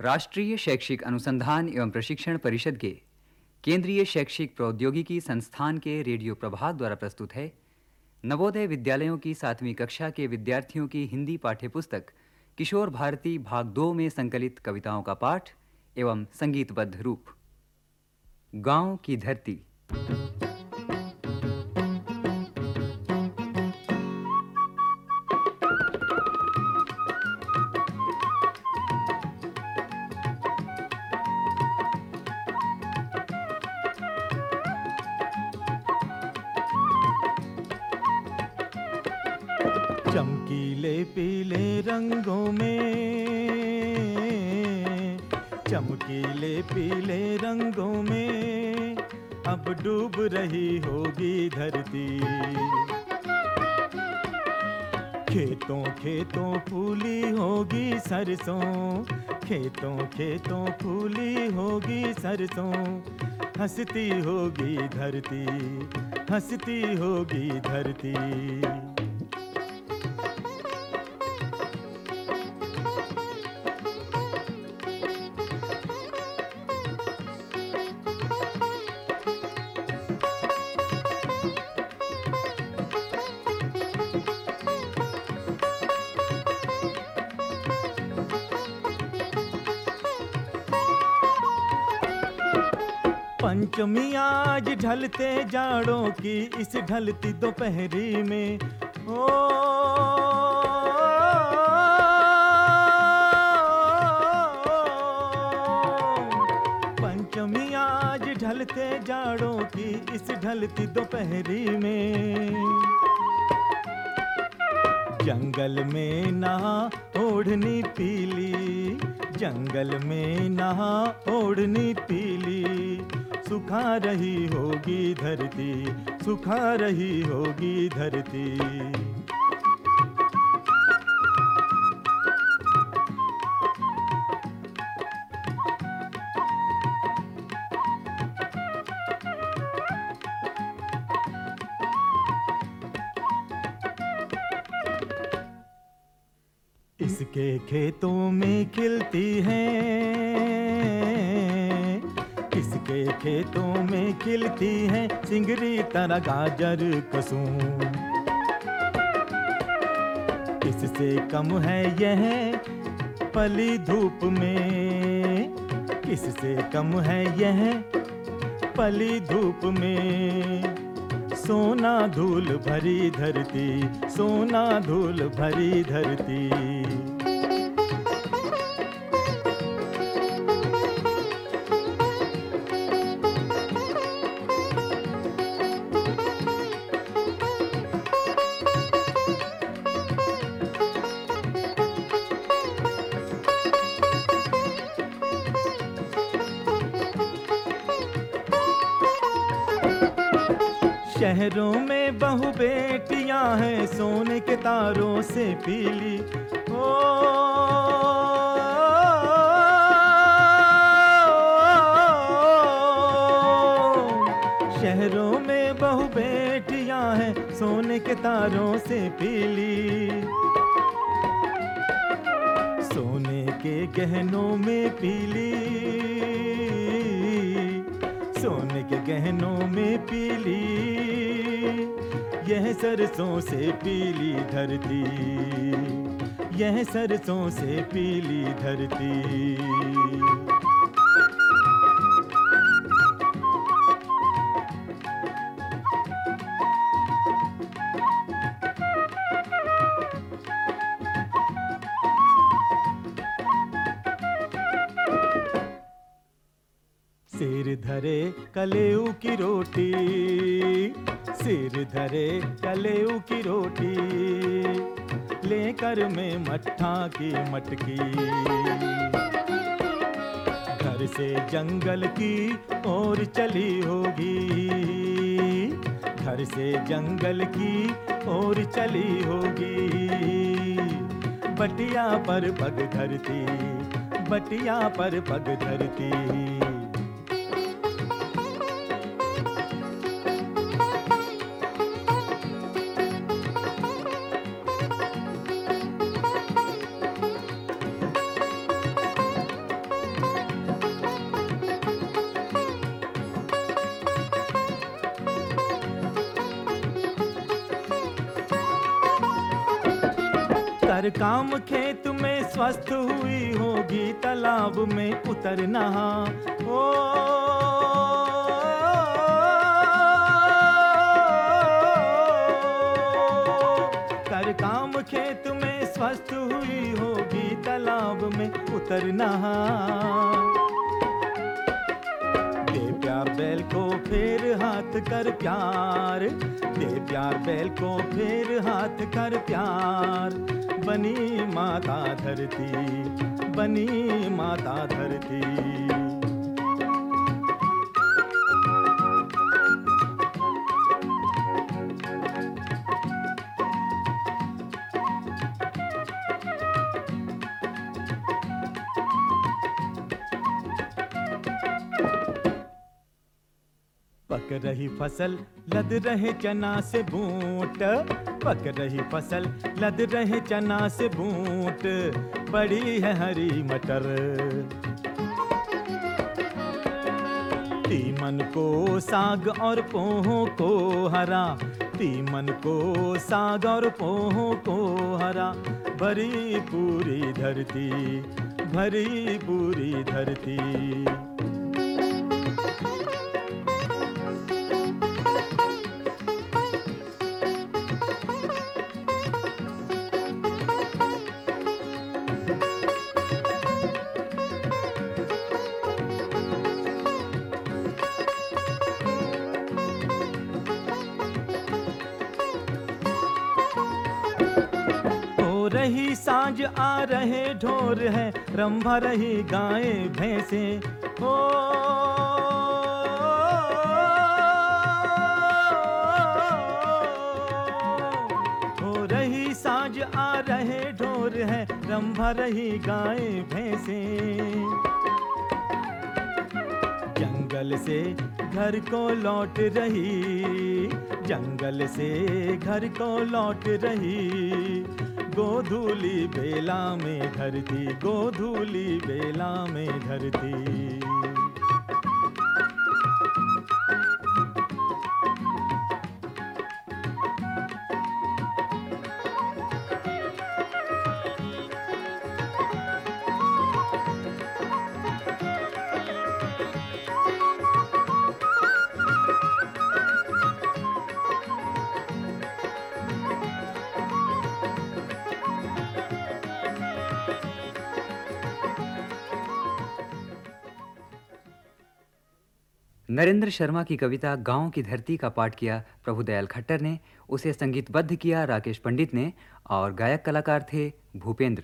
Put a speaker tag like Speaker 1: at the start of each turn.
Speaker 1: राष्ट्रीय शैक्षिक अनुसंधान एवं प्रशिक्षण परिषद के केंद्रीय शैक्षिक प्रौद्योगिकी संस्थान के रेडियो प्रभाग द्वारा प्रस्तुत है। नवोदय विद्यालयों की सातवीं कक्षा के विद्यार्थियों की हिंदी पाठ्यपुस्तक किशोर भारती भाग दो में संकलित कविताओं का पाठ एवं संगीतबद्ध रूप। गाँव की धरती।
Speaker 2: चमकीले पीले रंगों में, चमकीले पीले रंगों में अब डूब रही होगी धरती। खेतों खेतों फूली होगी सरसों, खेतों खेतों फूली होगी सरसों, हंसती होगी धरती, हंसती होगी धरती। पंचमी आज ढलते जाड़ों की, इस ढलती दोपहरी में। ओ, पंचमी आज ढलते जाड़ों की, इस ढलती दोपहरी में। जंगल में नहा, ओढ़नी पीली। जंगल में नहा, ओढ़नी पीली। सुखा रही होगी धरती सुखा रही होगी धरती। इसके खेतों में खिलती है इसके खेतों में खिलती है सिंगरी तरह गाजर कसूं इससे कम है यह पली धूप में। किससे कम है यह पली धूप में। सोना धूल भरी धरती, सोना धूल भरी धरती। शहरों में बहु बेटियाँ हैं, सोने के तारों से पीली। ओ, शहरों में बहु बेटियाँ हैं, सोने के तारों से पीली। सोने के गहनों में पीली। सोने के गहनों में पीली, यह सरसों से पीली धरती, यह सरसों से पीली धरती। कलेऊ की रोटी, सिर धरे कलेऊ की रोटी, लेकर में मट्ठा की मटकी। घर से जंगल की ओर चली होगी, घर से जंगल की ओर चली होगी। बटिया पर पग धरती, बटिया पर पग धरती। काम खेत में स्वस्थ हुई होगी, तालाब में उतर नहा ओ, कर काम खेत में स्वस्थ हुई होगी, तालाब में उतर नहा बैल को फिर हाथ कर प्यार। दे प्यार बैल को फिर हाथ कर प्यार। बनी माता धरती, बनी माता धरती। पक रही फ़सल, लद रहे चना से बूट। पक रही फ़सल, लद रहे चना से बूट। बड़ी है हरी मटर। तीमन को साग और पोहों को हरा। तीमन को साग और पोहों को हरा। भरी पूरी धरती, भरी पूरी धरती। रही साँझ आ रहे, ढोर है, रंभा रही गाय भैंसे। हो हो रही साँझ आ रहे, ढोर है, रंभा रही गाय भैंसे। जंगल से घर को लौट रही, जंगल से घर को लौट रही गोधूली बेला में धरती गोधूली बेला में धरती।
Speaker 1: नरेंद्र शर्मा की कविता गाँव की धरती का पाठ किया प्रभुदयाल खट्टर ने, उसे संगीतबद्ध किया राकेश पंडित ने और गायक कलाकार थे भूपेंद्र।